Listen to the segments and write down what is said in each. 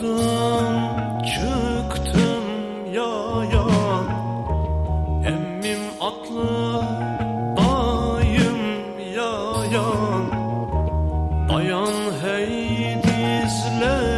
Doğdum çıktım yaya Emmim atlı dayım yaya Bayan hey dizler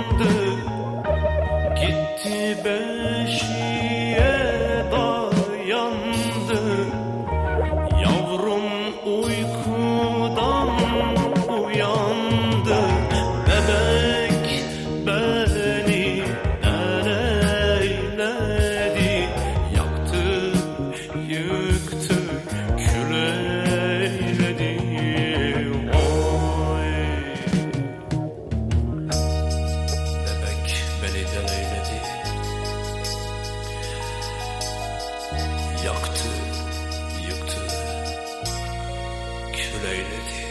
yandı güzel eyledi Yaktı, yıktı, kül eyledi